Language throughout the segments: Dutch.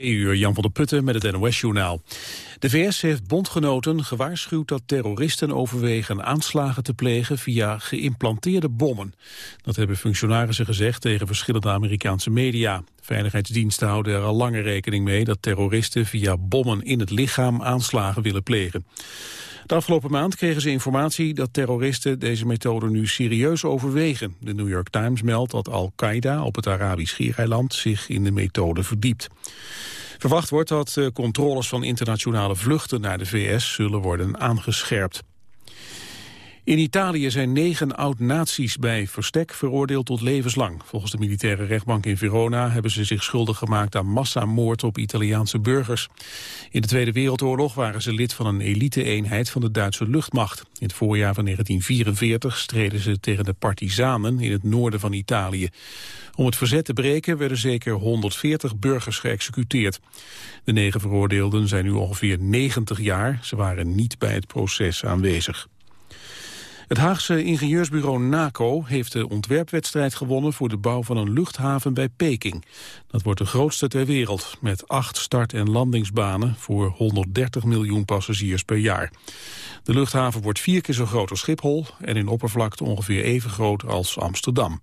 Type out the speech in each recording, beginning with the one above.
uur Jan van der Putten met het NOS-journaal. De VS heeft bondgenoten gewaarschuwd dat terroristen overwegen aanslagen te plegen via geïmplanteerde bommen. Dat hebben functionarissen gezegd tegen verschillende Amerikaanse media. Veiligheidsdiensten houden er al langer rekening mee dat terroristen via bommen in het lichaam aanslagen willen plegen. De afgelopen maand kregen ze informatie dat terroristen deze methode nu serieus overwegen. De New York Times meldt dat Al-Qaeda op het Arabisch Schiereiland zich in de methode verdiept. Verwacht wordt dat controles van internationale vluchten naar de VS zullen worden aangescherpt. In Italië zijn negen oud-nazi's bij verstek veroordeeld tot levenslang. Volgens de militaire rechtbank in Verona hebben ze zich schuldig gemaakt aan massamoord op Italiaanse burgers. In de Tweede Wereldoorlog waren ze lid van een elite-eenheid van de Duitse luchtmacht. In het voorjaar van 1944 streden ze tegen de partisanen in het noorden van Italië. Om het verzet te breken werden zeker 140 burgers geëxecuteerd. De negen veroordeelden zijn nu ongeveer 90 jaar. Ze waren niet bij het proces aanwezig. Het Haagse ingenieursbureau NACO heeft de ontwerpwedstrijd gewonnen voor de bouw van een luchthaven bij Peking. Dat wordt de grootste ter wereld, met acht start- en landingsbanen voor 130 miljoen passagiers per jaar. De luchthaven wordt vier keer zo groot als Schiphol en in oppervlakte ongeveer even groot als Amsterdam.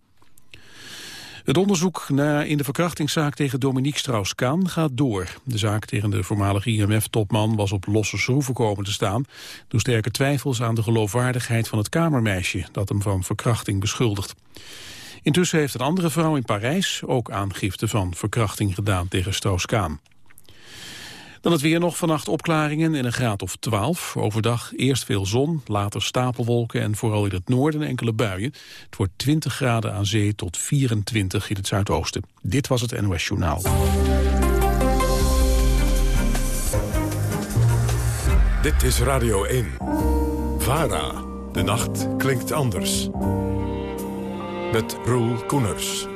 Het onderzoek naar in de verkrachtingszaak tegen Dominique Strauss-Kaan gaat door. De zaak tegen de voormalige IMF-topman was op losse schroeven komen te staan... door sterke twijfels aan de geloofwaardigheid van het kamermeisje... dat hem van verkrachting beschuldigt. Intussen heeft een andere vrouw in Parijs ook aangifte van verkrachting gedaan tegen Strauss-Kaan. Dan het weer nog vannacht opklaringen in een graad of 12. Overdag eerst veel zon, later stapelwolken en vooral in het noorden enkele buien. Het wordt 20 graden aan zee tot 24 in het zuidoosten. Dit was het NOS Journaal. Dit is Radio 1. VARA. De nacht klinkt anders. Met Roel Koeners.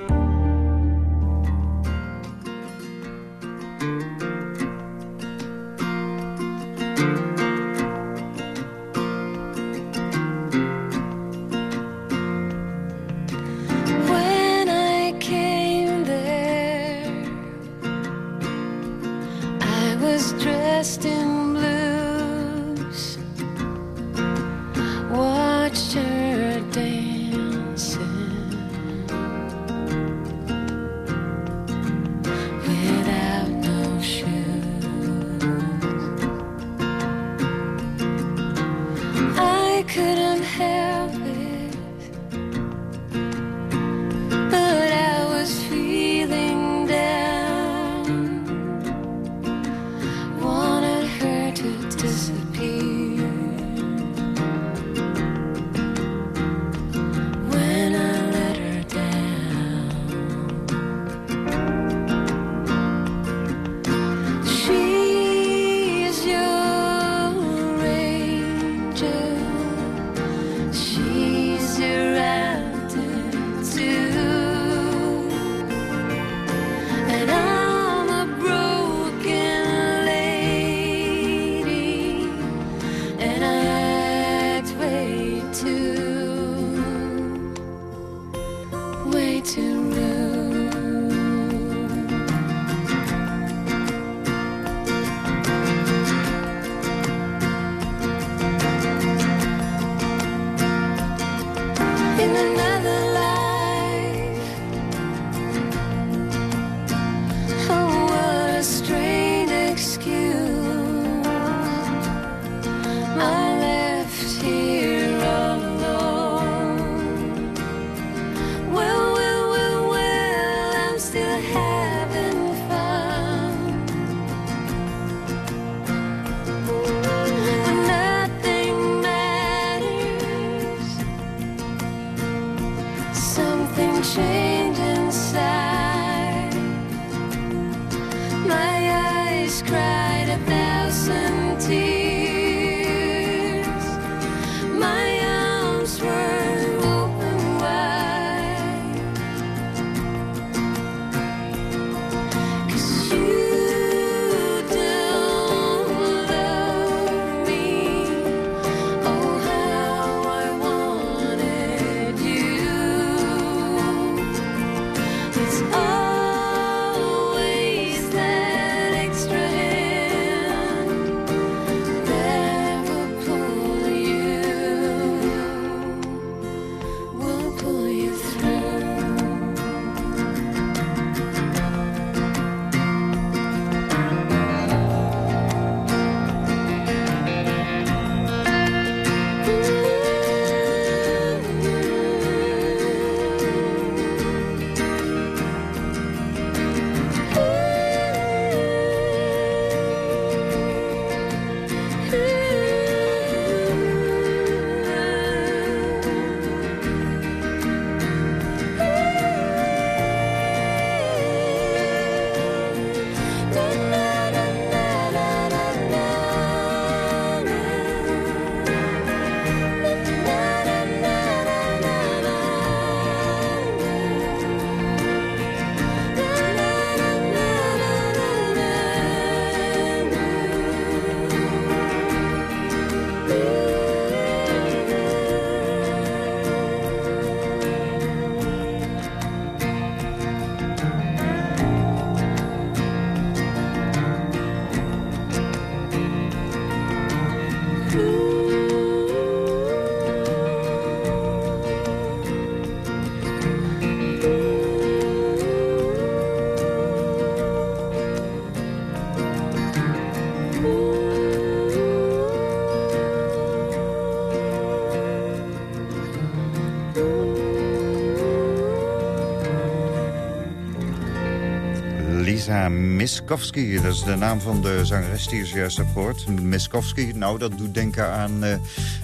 Lisa Miskowski, dat is de naam van de zangeres die zojuist hebt gehoord. Miskowski, nou dat doet denken aan uh,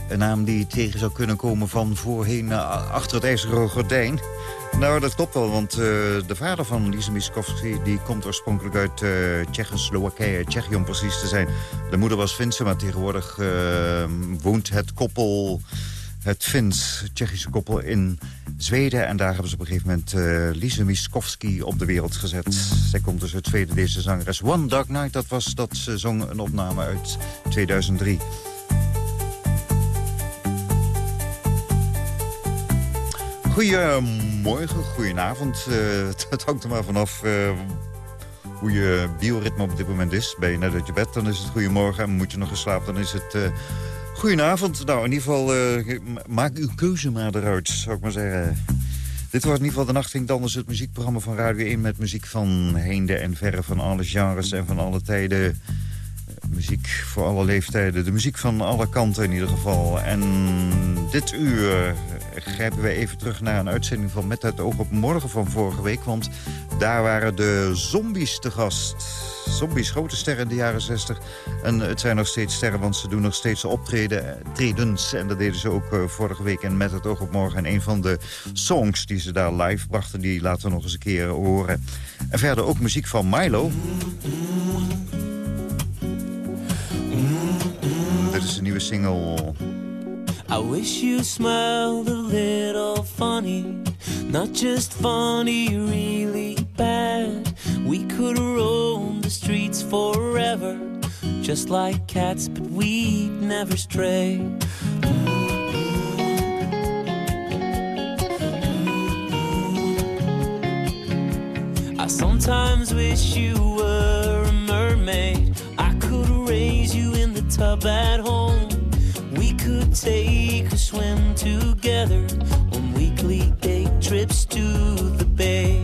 een naam die tegen zou kunnen komen van voorheen uh, achter het ijzeren gordijn. Nou, dat klopt wel, want uh, de vader van Lisa Miskowski... die komt oorspronkelijk uit uh, Tsjechoslowakije, Tsjechië om precies te zijn. De moeder was Finse, maar tegenwoordig woont het koppel... het Fins-Tsjechische koppel in Zweden. En daar hebben ze op een gegeven moment uh, Lisa Miskowski op de wereld gezet. Zij komt dus uit Zweden, deze zangeres. One Dark Night, dat was dat ze zong een opname uit 2003. Goedemorgen, goedenavond. Uh, het hangt er maar vanaf uh, hoe je bioritme op dit moment is. Ben je net uit je bed, dan is het goedemorgen. En moet je nog geslapen, dan is het uh, goedenavond. Nou, in ieder geval, maak uw keuze maar eruit, zou ik maar zeggen. Dit wordt in ieder geval de Nacht is het muziekprogramma van Radio 1... met muziek van heinde en verre, van alle genres en van alle tijden muziek voor alle leeftijden. De muziek van alle kanten in ieder geval. En dit uur grijpen we even terug naar een uitzending van Met het oog op morgen van vorige week. Want daar waren de zombies te gast. Zombies, grote sterren in de jaren 60. En het zijn nog steeds sterren, want ze doen nog steeds optreden, tredens. En dat deden ze ook uh, vorige week en Met het oog op morgen. En een van de songs die ze daar live brachten, die laten we nog eens een keer horen. En verder ook muziek van Milo. Dit is een nieuwe single. I wish you smiled a little funny. Not just funny, really bad. We could roam the streets forever. Just like cats, but we'd never stray. I sometimes wish you were a mermaid. Raise you in the tub at home. We could take a swim together on weekly day trips to the bay.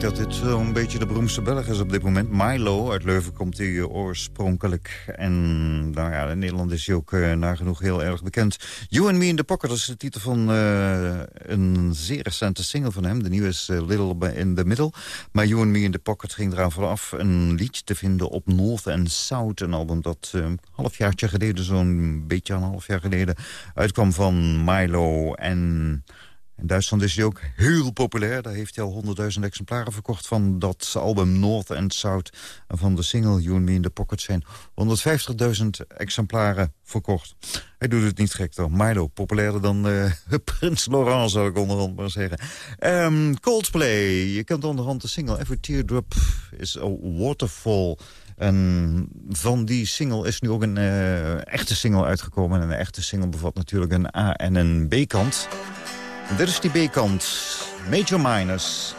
Denk dat dit zo'n beetje de beroemdste Belg is op dit moment. Milo, uit Leuven komt hij eh, oorspronkelijk. En nou ja, in Nederland is hij ook uh, nagenoeg heel erg bekend. You and Me in the Pocket, is de titel van uh, een zeer recente single van hem. De nieuwe is Little in the Middle. Maar You and Me in the Pocket ging eraan vanaf. Een liedje te vinden op North and South. Een album dat een halfjaartje geleden, zo'n beetje een half jaar geleden... uitkwam van Milo en... In Duitsland is hij ook heel populair. Daar heeft hij al honderdduizend exemplaren verkocht van dat album North and South. En van de single You and Me in the Pocket zijn 150.000 exemplaren verkocht. Hij doet het niet gek toch. Milo, populairder dan uh, Prins Laurent zou ik onderhand maar zeggen. Um, Coldplay, je kent onderhand de single Every Teardrop is a Waterfall... En van die single is nu ook een uh, echte single uitgekomen. En een echte single bevat natuurlijk een A- en een B-kant. Dit is die B-kant. Major Minus.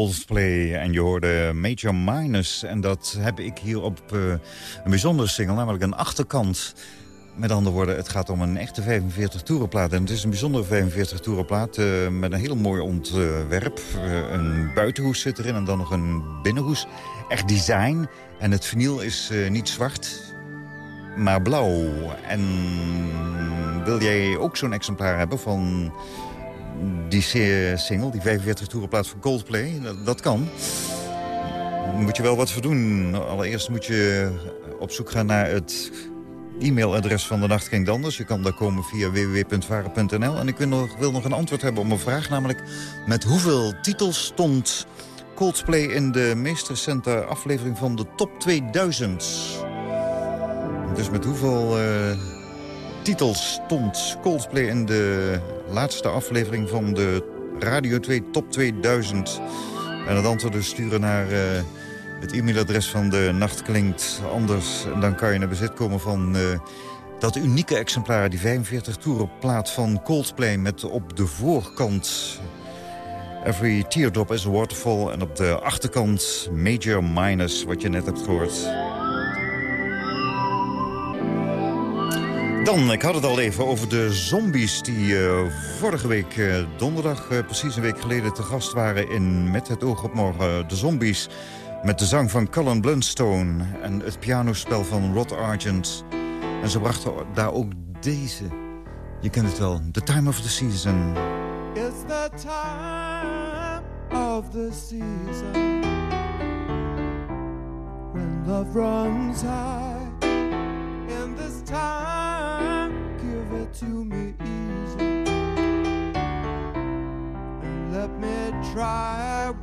Coldplay en je hoorde Major Minus. En dat heb ik hier op uh, een bijzondere single, namelijk een achterkant. Met andere woorden, het gaat om een echte 45 toerenplaat. En het is een bijzondere 45 toerenplaat uh, met een heel mooi ontwerp. Uh, een buitenhoes zit erin en dan nog een binnenhoes. Echt design. En het vinyl is niet zwart, maar blauw. En wil jij ook zo'n exemplaar hebben van die single, die 45 toerenplaat van Coldplay, dat, kan. Moet je wel wat voor doen. Allereerst moet je op zoek gaan naar het e-mailadres van de Nacht Klinkt. Je kan daar komen via www.varen.nl. En ik wil nog, een antwoord hebben op een vraag, namelijk... met hoeveel titels stond Coldplay in de meest recente aflevering van de Top 2000? Dus met hoeveel eh, titels stond Coldplay in de laatste aflevering van de Radio 2 Top 2000? En het antwoord dus sturen naar eh, het e-mailadres van de Nacht Klinkt Anders. En dan kan je naar bezit komen van eh, dat unieke exemplaar... die 45 toerenplaat van Coldplay met op de voorkant... Every teardrop is a waterfall. En op de achterkant Major Minus, wat je net hebt gehoord. Dan, ik had het al even over de zombies die eh, vorige week eh, donderdag, eh, precies een week geleden, te gast waren in Met het oog op morgen. De zombies met de zang van Cullen Blunstone en het pianospel van Rod Argent. En ze brachten daar ook deze, je kent het wel, The Time of the Season. It's the time of the season when love runs high. In this time, to me easy. And let me try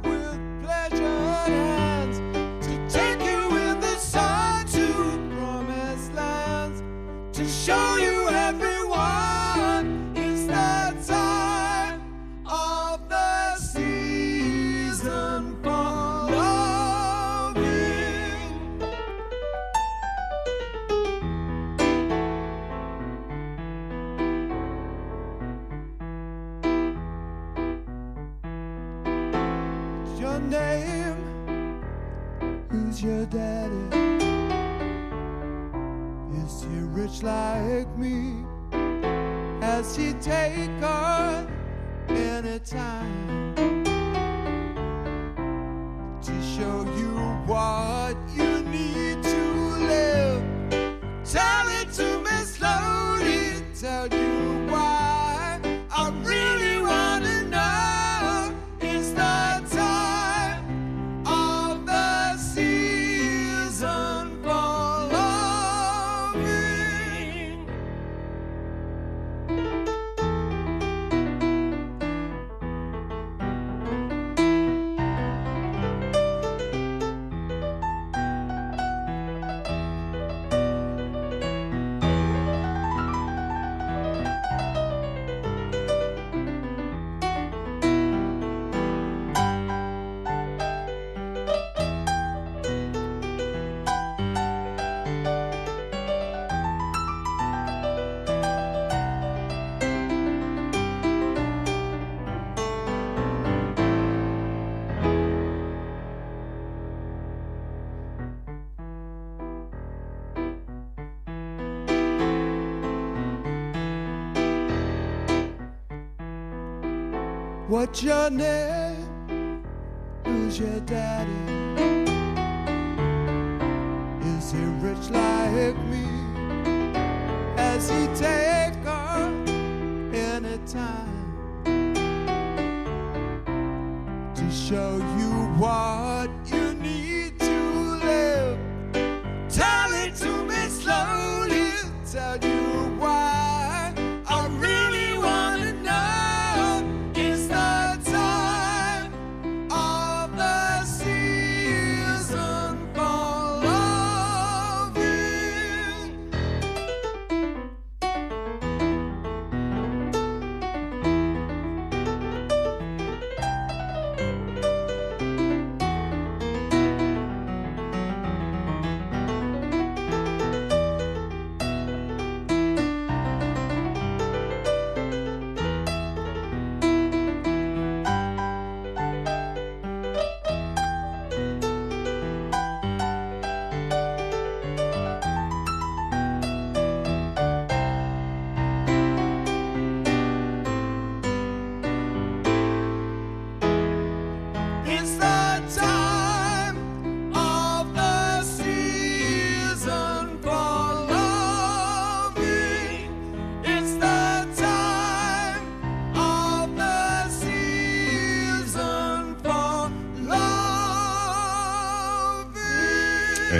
rich like me? Has he taken any time to show you what you need to live? Tell it to me slowly, tell you What's your name? Who's your daddy? Is he rich like me? Has he taken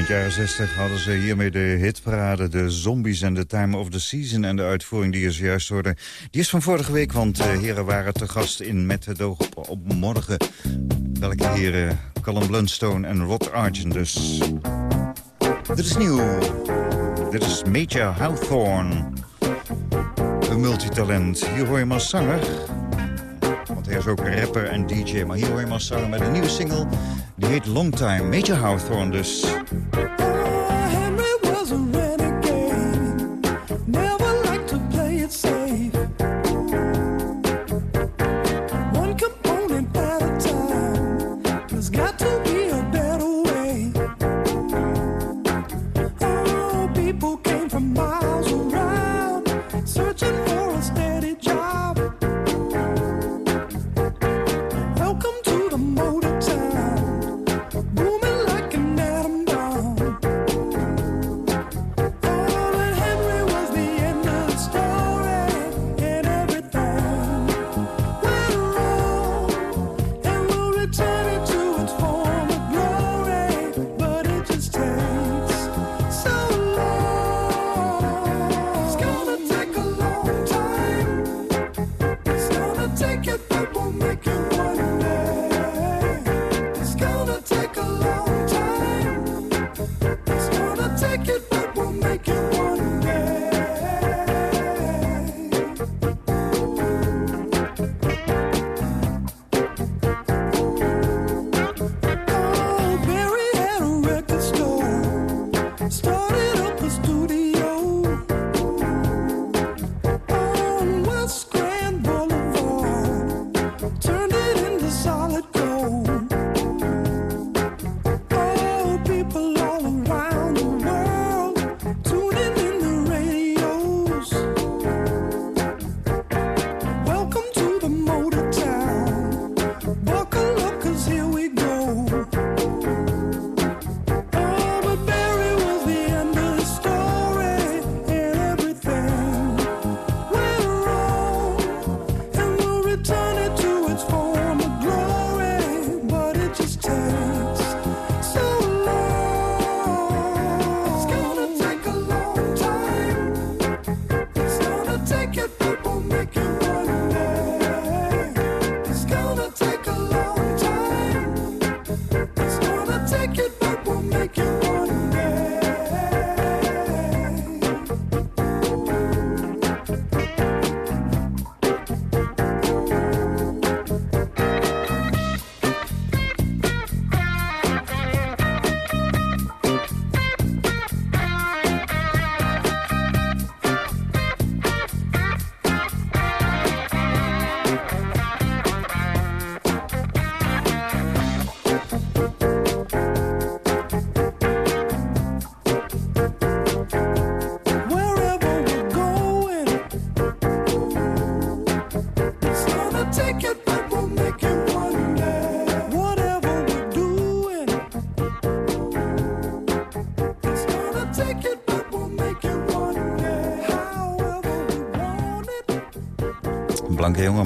Jaren 60 hadden ze hiermee de hitparade, de Zombies en de Time of the Season. En de uitvoering die je zojuist hoorde, die is van vorige week. Want uh, heren waren te gast in Met het oog op, morgen. Welke heren? Callum Blunstone en Rod Argent dus. Dit is nieuw. Dit is Major Hawthorne. Een multitalent. Hier hoor je hem als zanger. Want hij is ook rapper en DJ. Maar hier hoor je hem als zanger met een nieuwe single. Die heet Long Time. Major Hawthorne dus. Thank you.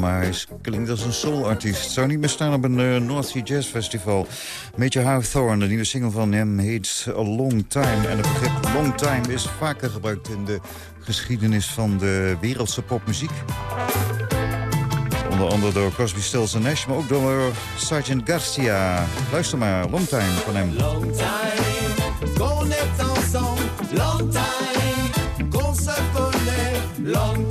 Maar hij is- klinkt als een soulartiest. Zou niet meer staan op een eh, North Sea Jazz Festival. Major Hawthorne, de nieuwe single van hem, heet A Long Time. En het begrip long time is vaker gebruikt in de geschiedenis van de wereldse popmuziek. Onder andere door Crosby, Stills Nash, maar ook door Sergeant Garcia. Luister maar, Long Time van hem. Long time qu'on est ensemble, long time qu'on long time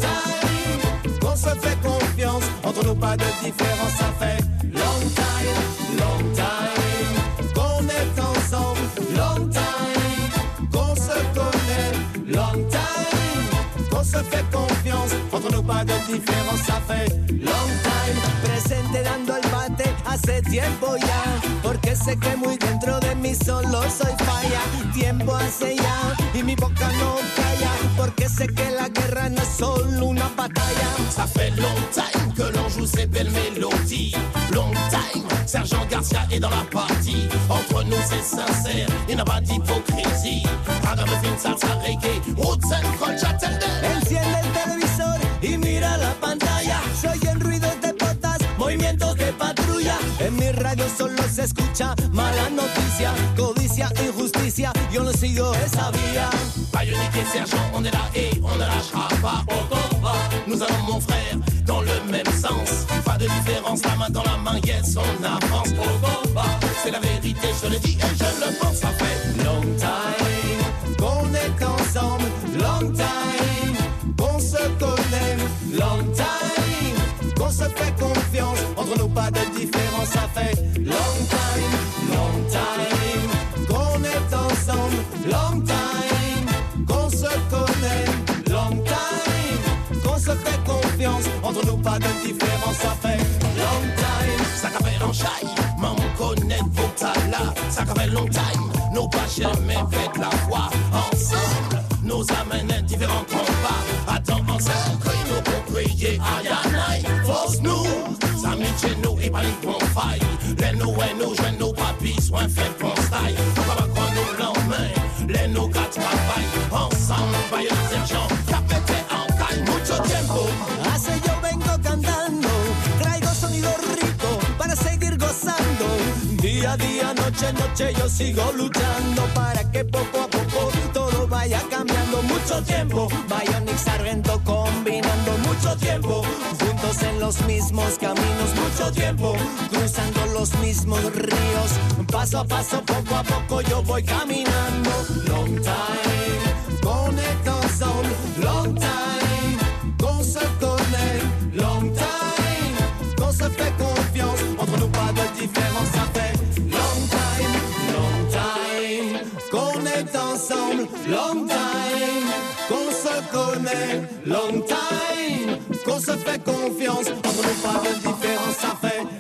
pas de différence, ça fait long time, long time qu'on est ensemble, long time qu'on se connaît, long time qu'on se fait confiance, entre nous pas de diferencia, ça fait long time. Presente dando el bate hace tiempo ya, porque sé que muy dentro de mí solo soy falla. Tiempo hace ya y mi boca no calla, porque sé que la guerra no es solo una batalla. Ça fait long time que l'on joue ces belles mélodies. Long time, Sergent Garcia est dans la partie. Entre nous c'est sincère, il n'y a pas d'hypocrisie. Ragamuffin, salsa, reggae, roots and culture tender. Enciende el En mi radio solo se escucha mala noticia, codicia, injusticia. Yo no sigo esa vía. Pas unique sergent, on est là et on ne lâchera pas au combat. Nous allons, mon frère, dans le même sens. Pas de différence, la main dans la main, yes, on avance au combat. C'est la vérité, je le dis et je le pense, ça fait ça fait long time, long time qu'on est ensemble, long time qu'on se connaît, long time qu'on se fait confiance. Entre nous, pas de différence, ça fait long time. Ça fait en chai, maman connaît vos talas. Ça fait long time, nos pas jamais fait la foi ensemble. Nous amènent différents combats. Attends, ensemble, que nous pour crier Ayanai. Force nous, amitié nous et pas les Lè nou wè nou jwen nou papi Mucho tiempo. Hace yo vengo cantando Traigo sonido rico Para seguir gozando. Día a día, noche noche Yo sigo luchando Para que poco a poco Todo vaya cambiando. Mucho tiempo Sargento con mucho tiempo. Juntos en los mismos caminos, mucho tiempo. Cruzando los mismos ríos. Paso a paso, poco a poco yo voy caminando. Long time, connaît, long time, qu'on se fait confiance, entre nous pas de différence, ça fait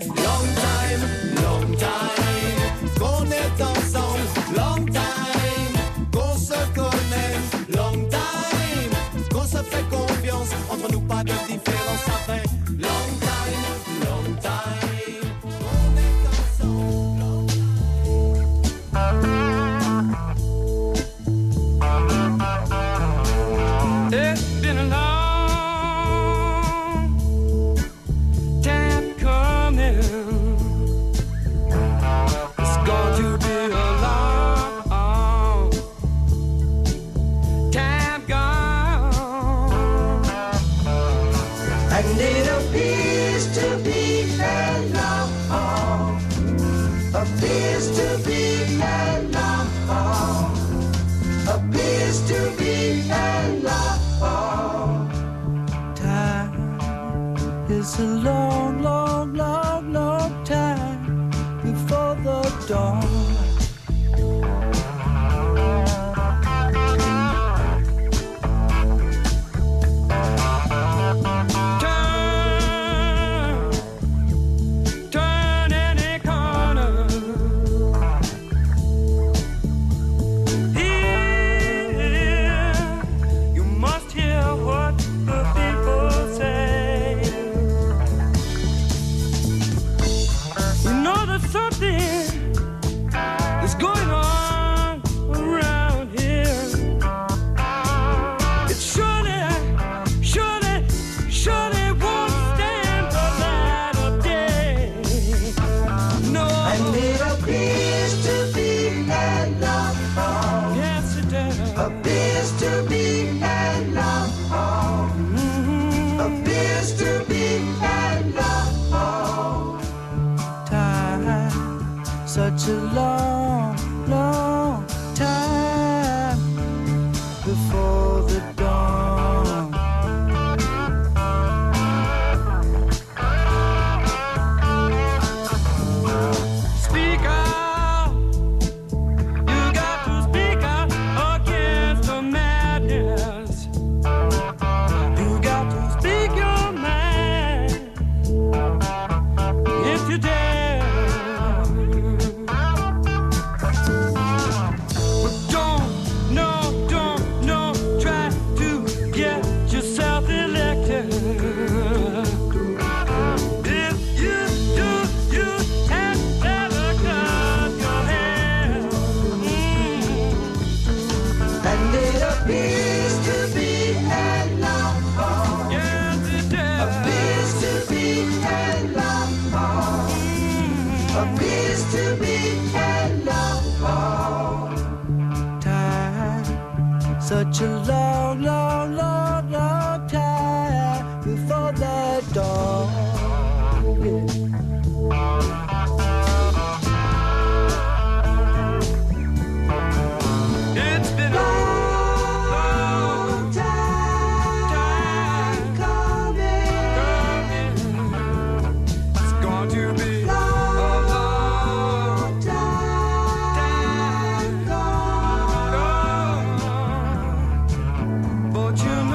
time. But you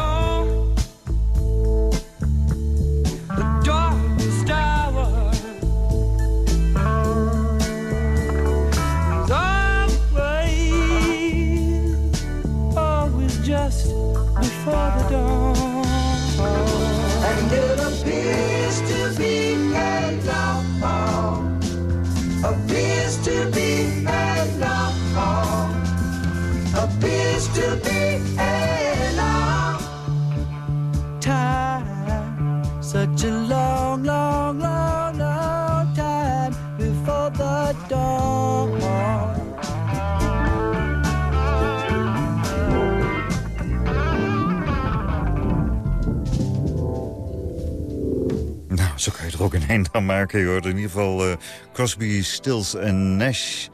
een eind aan maken. Je hoort in ieder geval eh, Crosby, Stills en Nash.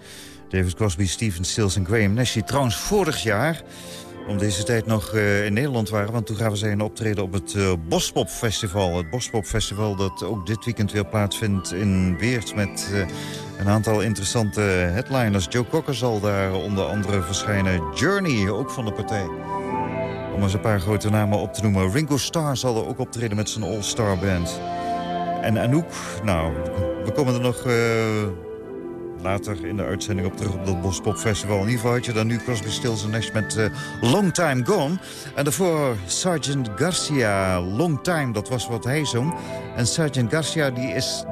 David Crosby, Stephen Stills en Graham Nash. Die trouwens vorig jaar om deze tijd nog eh, in Nederland waren. Want toen gaven zij een optreden op het eh, Bospop Festival. Het Bospop Festival dat ook dit weekend weer plaatsvindt in Weert... met een aantal interessante headliners. Joe Cocker zal daar onder andere verschijnen. Journey, ook van de partij. Om eens een paar grote namen op te noemen. Ringo Starr zal er ook optreden met zijn All-Star Band. En Anouk, nou, we komen er nog eh, later in de uitzending op terug op dat Bospop Festival. In ieder geval had je dan nu Crosby, Stills Nash met eh, Long Time Gone. En daarvoor Sergeant Garcia, Long Time, dat was wat hij zong. En Sergeant Garcia die is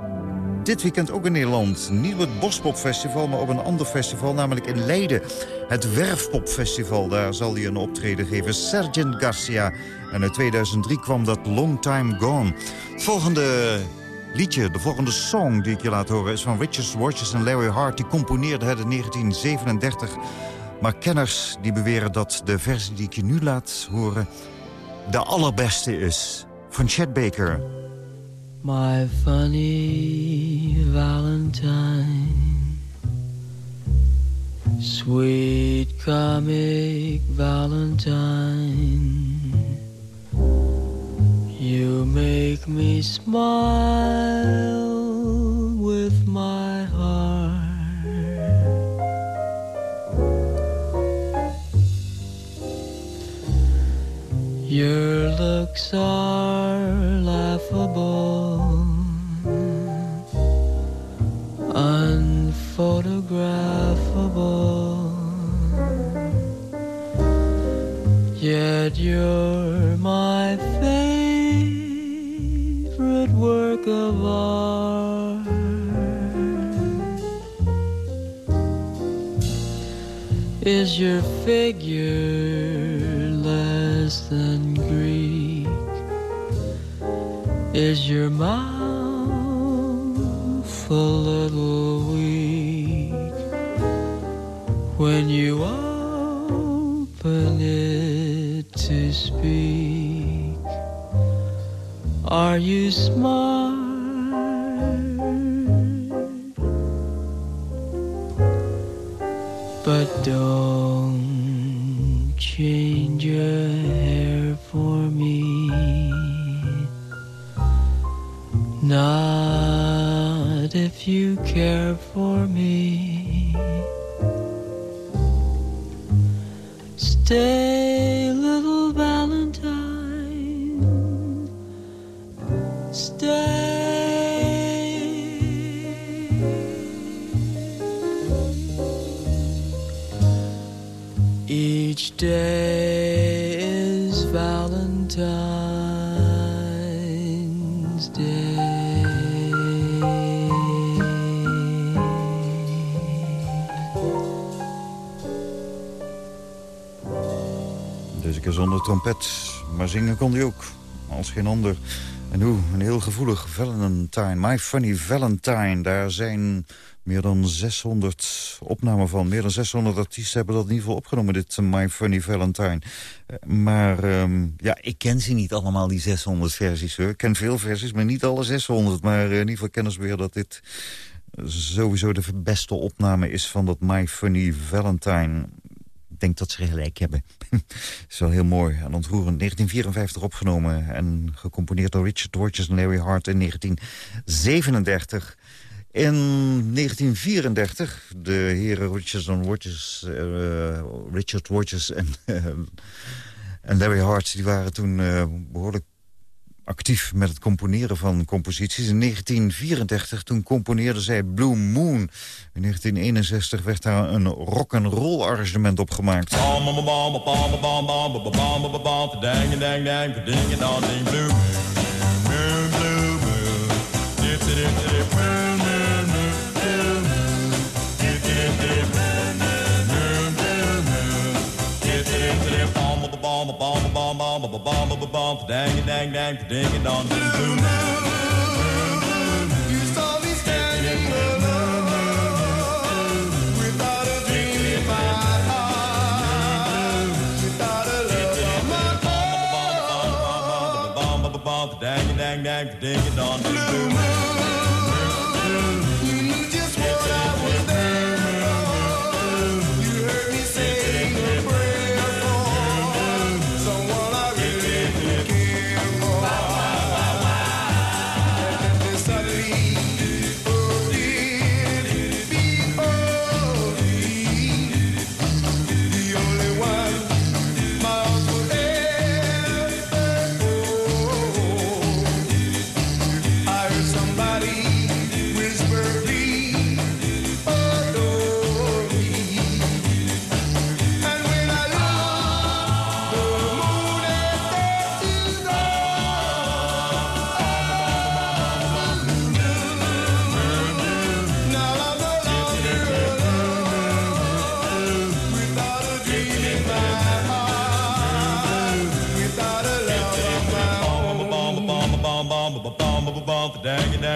dit weekend ook in Nederland. Niet op het Bospop Festival, maar op een ander festival, namelijk in Leiden. Het Werfpop Festival, daar zal hij een optreden geven. Sergeant Garcia. En uit 2003 kwam dat Long Time Gone. Volgende liedje, de volgende song die ik je laat horen... is van Richard Watches en Larry Hart. Die componeerde het in 1937. Maar kenners die beweren dat de versie die ik je nu laat horen... de allerbeste is. Van Chet Baker. My funny Valentine, sweet comic Valentine, you make me smile with my heart. Your looks are laughable, unphotographable. Yet you're my work of art. Is your figure less than Greek? Is your mouth a little weak when you open it to speak? Are you smart? But don't change your hair for me. Not if you care for me. Stay, zingen kon hij ook. Als geen ander. En hoe, een heel gevoelig Valentine. My Funny Valentine. Daar zijn meer dan 600 opnamen van. Meer dan 600 artiesten hebben dat in ieder geval opgenomen, dit eh, My Funny Valentine. Eh, maar ehm, ja, ik ken ze niet allemaal, die 600 versies. Ik ken veel versies, maar niet alle 600. Maar eh, in ieder geval kennen ze weer dat dit sowieso de beste opname is van dat My Funny Valentine. Denk dat ze gelijk hebben. is wel heel mooi en ontroerend. 1954 opgenomen en gecomponeerd door Richard Rodgers en Larry Hart in 1937. In 1934, de heren Richards en Rodgers, eh, Richard eh, en Larry Hart... die waren toen eh, behoorlijk actief met het componeren van composities. In 1934 toen componeerde zij Blue Moon. In 1961 werd daar een rock-and-roll arrangement opgemaakt. Dang dang dang ding dong ding boom. You saw me standing alone without a dream in my heart, without a love of my own. Dang dang dang ding dong ding boom.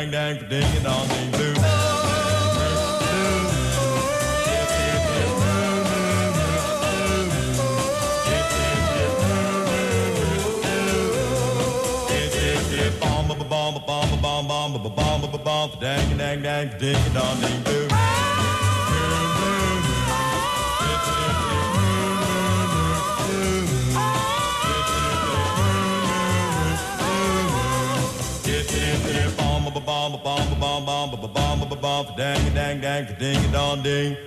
Dang dang ding dong ding boom. Dang dang dang ding dong ding boom. Dang dang dang ding dong ding.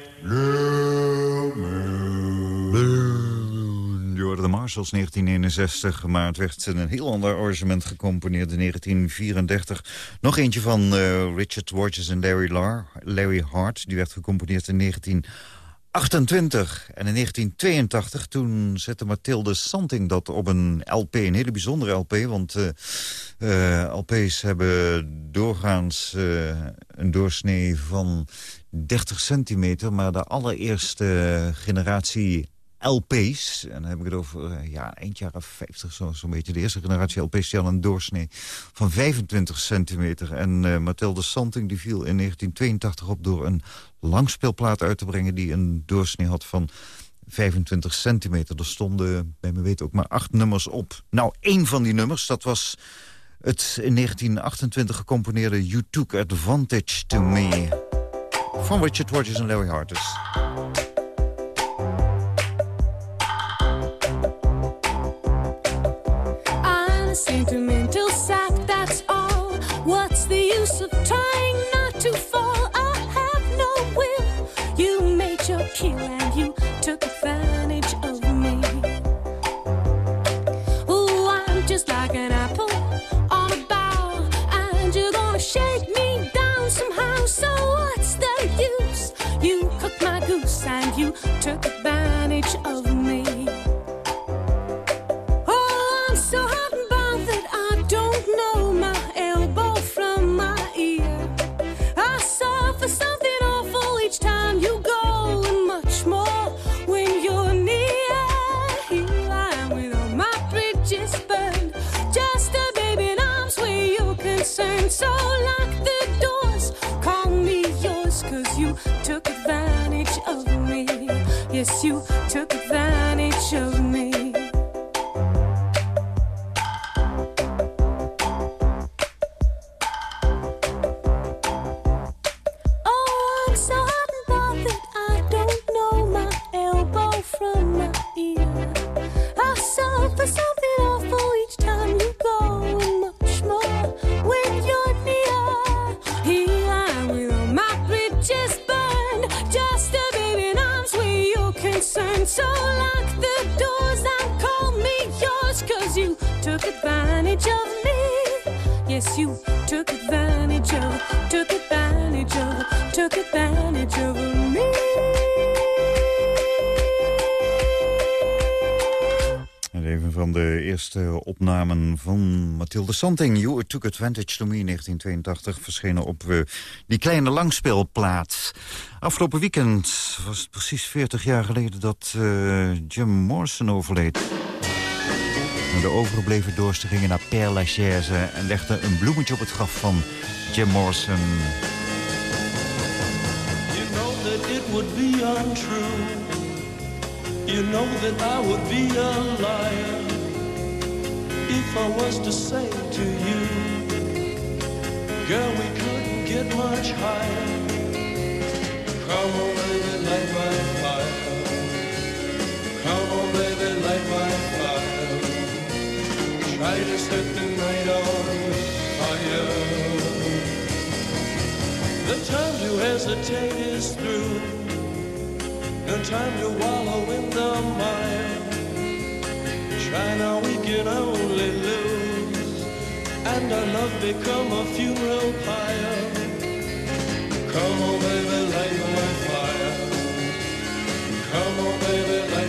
De Marshalls 1961, maar het werd een heel ander arrangement gecomponeerd in 1934. Nog eentje van eh, Richard Rodgers en Larry, Lar, Larry Hart. Die werd gecomponeerd in 1928. En in 1982, toen zette Mathilde Santing dat op een LP. Een hele bijzondere LP, want eh, eh, LP's hebben doorgaans eh, een doorsnee van 30 centimeter. Maar de allereerste generatie LP's, en dan heb ik het over eh, ja, eind jaren 50 zo'n zo beetje. De eerste generatie LP's die hadden een doorsnee van 25 centimeter. En eh Mathilde Santing die viel in 1982 op door een langspeelplaat uit te brengen... die een doorsnee had van 25 centimeter. Er stonden, bij me weten, ook maar acht nummers op. Nou, één van die nummers, dat was het in 1928 gecomponeerde You Took Advantage to Me... van Richard Rodgers en Larry Hart sentimental sack, that's all. What's the use of trying not to fall? I have no will. You made your kill you took advantage of me. Yes, you took van Mathilde Santing. You Took Advantage to Me 1982. Verschenen op eh, die kleine langspeelplaat. Afgelopen weekend was het precies 40 jaar geleden dat eh, Jim Morrison overleed. En de overgebleven doorsten gingen naar Père Lachaise... en legden een bloemetje op het graf van Jim Morrison. You know that it would be untrue. You know that I would be a liar if I was to say to you, girl, we couldn't get much higher. Come on, baby, light my fire. Come on, baby, light my fire. Try to set the night on fire. The time to hesitate is through. No time to wallow in the mire. Try now, we only lose. And our love become a funeral pyre. Come on, baby, light my fire. Come on, baby, light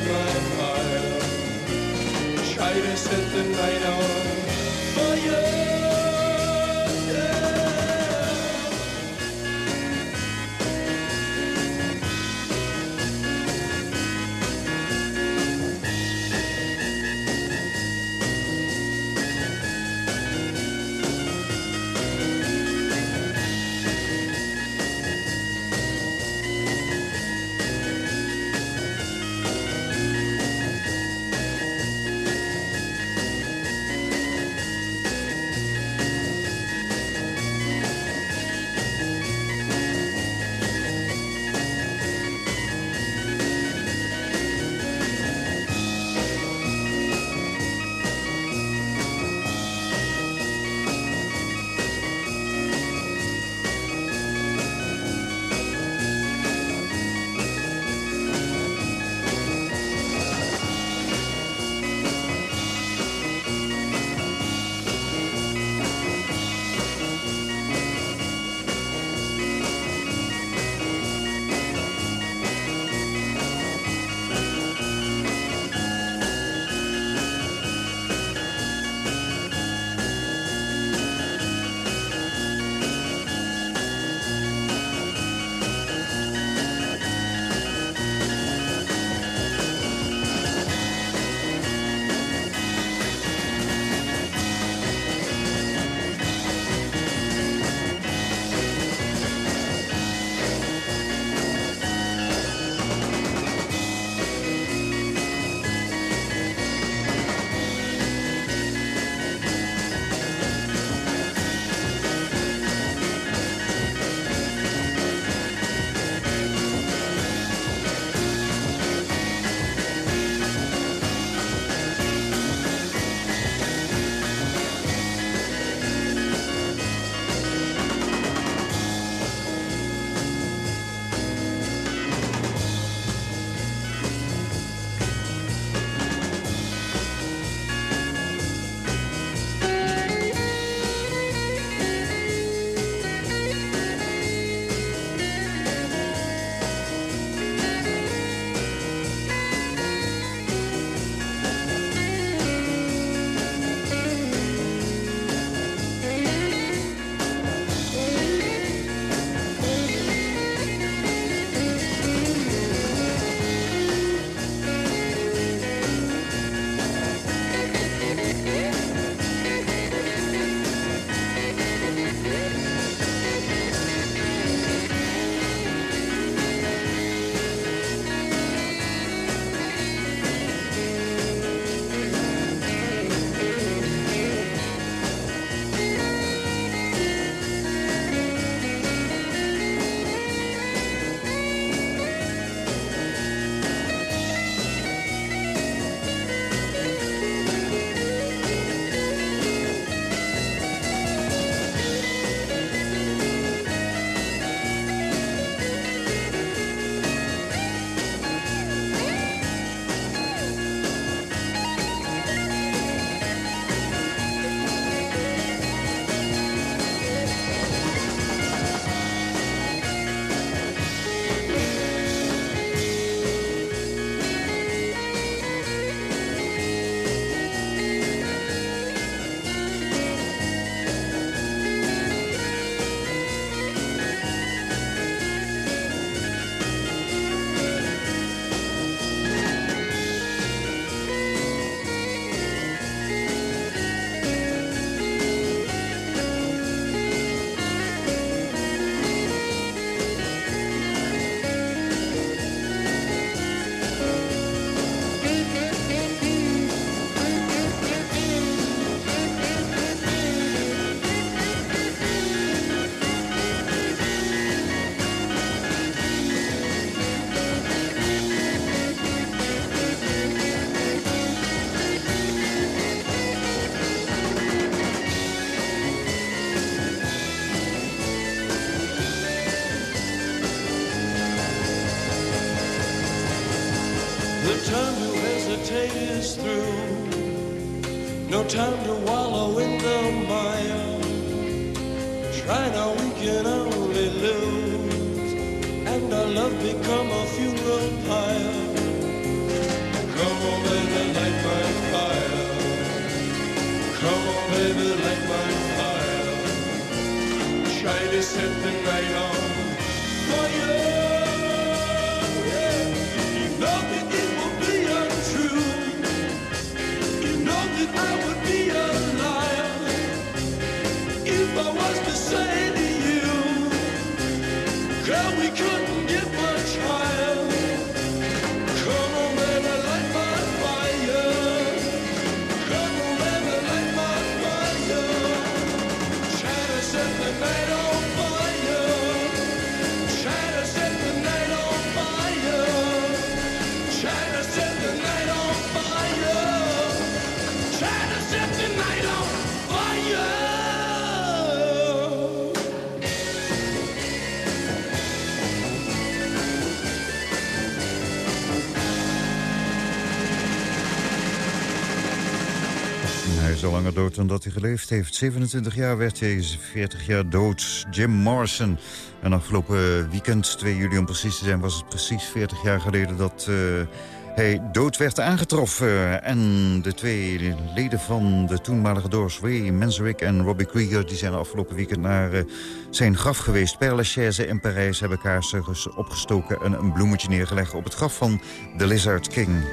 the couldn't get much higher. Langer dood dan dat hij geleefd heeft. 27 jaar werd hij, 40 jaar dood. Jim Morrison. En afgelopen weekend, 2 juli om precies te zijn... was het precies 40 jaar geleden dat eh, hij dood werd aangetroffen. En de twee leden van de toenmalige Doors, Ray Manzarek en Robbie Krieger... die zijn afgelopen weekend naar eh, zijn graf geweest. Père Lachaise in Parijs hebben kaarsen ges- opgestoken... en een bloemetje neergelegd op het graf van The Lizard King.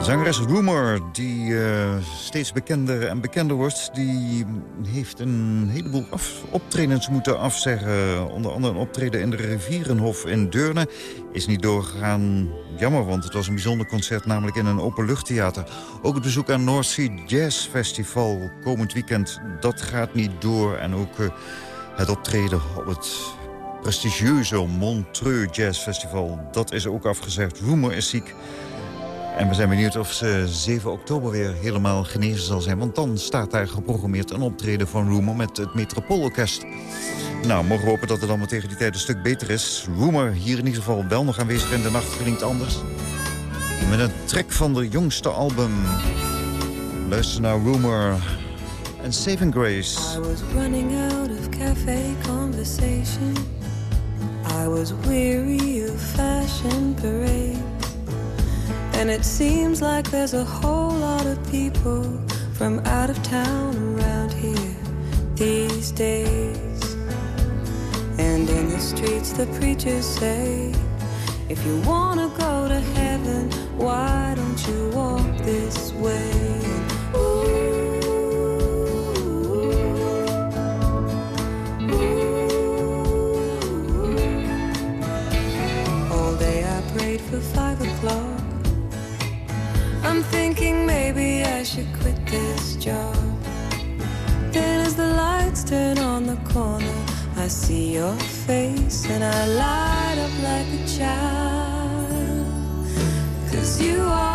Zangeres Rumor, die eh, steeds bekender en bekender wordt... die heeft een heleboel optredens moeten afzeggen. Onder andere een optreden in de Rivierenhof in Deurne is niet doorgegaan. Jammer, want het was een bijzonder concert, namelijk in een openluchttheater. Ook het bezoek aan North Sea Jazz Festival komend weekend, dat gaat niet door. En ook eh, het optreden op het prestigieuze Montreux Jazz Festival, dat is ook afgezegd. Rumor is ziek. En we zijn benieuwd of ze 7 oktober weer helemaal genezen zal zijn. Want dan staat daar geprogrammeerd een optreden van Rumor met het Metropoolorkest. Nou, mogen we hopen dat het allemaal tegen die tijd een stuk beter is. Rumor hier in ieder geval wel nog aanwezig in de nacht klinkt anders. Met een track van de jongste album. Luister naar Rumor en Saving Grace. I was running out of cafe conversation. I was weary of fashion parades. And it seems like there's a whole lot of people from out of town around here these days. And in the streets, the preachers say, if you want to go to heaven, why don't you walk this way? I see your face and I light up like a child. Cause you are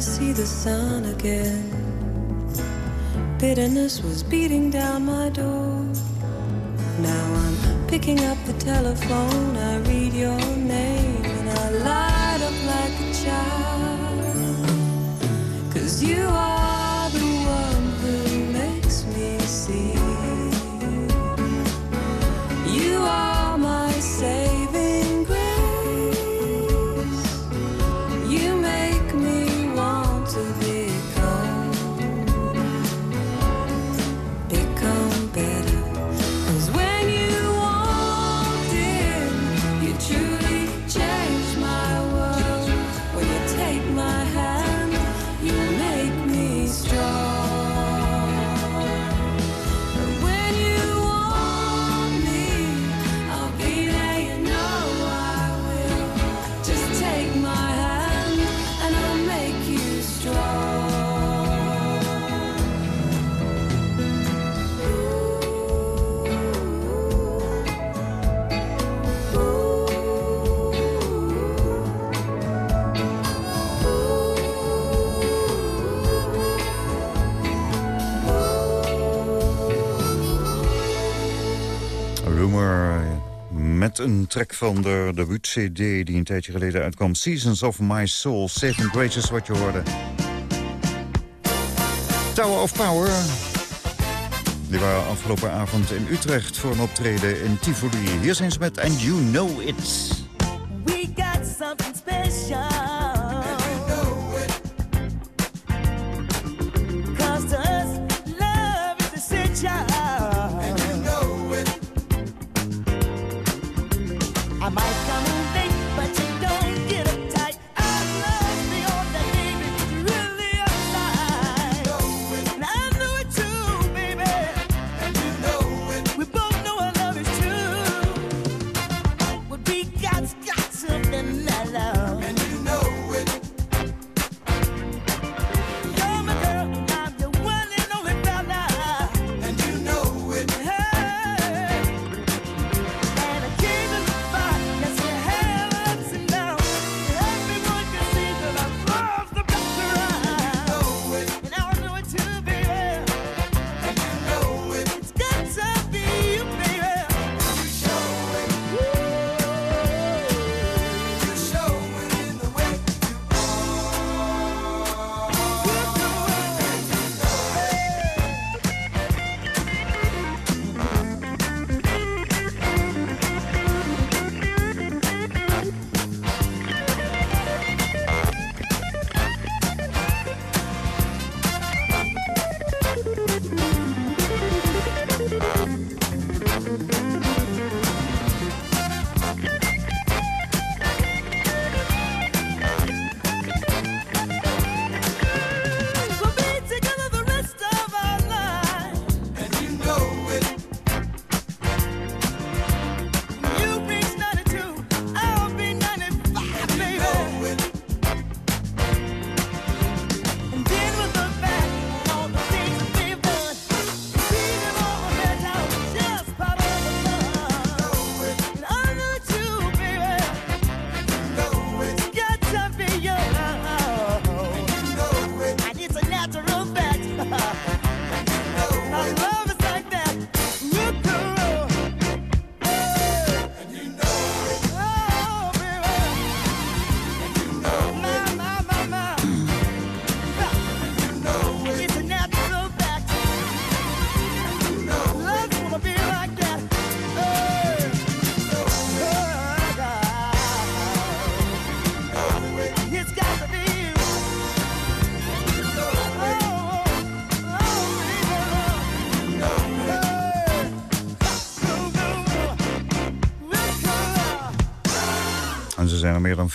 I'd see the sun again. Bitterness was beating down my door. Now I'm picking up the telephone, I read your name, and I light up like a child. Cause you are een track van de debuut-cd die een tijdje geleden uitkwam. Seasons of My Soul, Safe graces. Gracious, wat je hoorde. Tower of Power. Die waren afgelopen avond in Utrecht voor een optreden in Tivoli. Hier zijn ze met And You Know It. anything but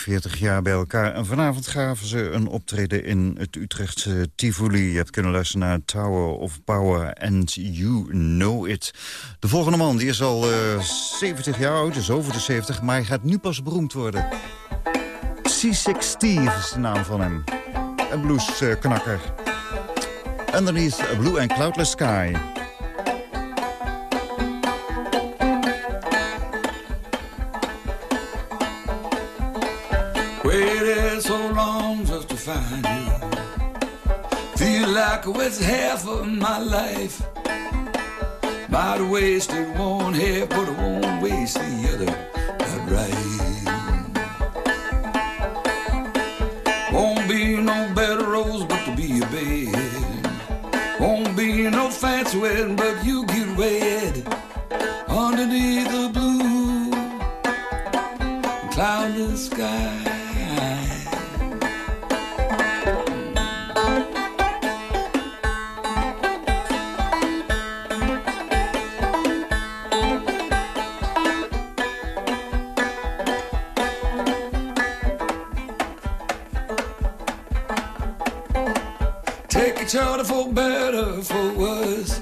40 jaar bij elkaar. En vanavond gaven ze een optreden in het Utrechtse Tivoli. Je hebt kunnen luisteren naar Tower of Power and You Know It. De volgende man die is al eh, 70 jaar oud, is over de 70... maar hij gaat nu pas beroemd worden. C6 Steve is de naam van hem. Een bluesknakker. Underneath a Blue and Cloudless Sky... like it's half of my life. Might waste it one half, but it won't waste the other. Not right. each other for better, for worse.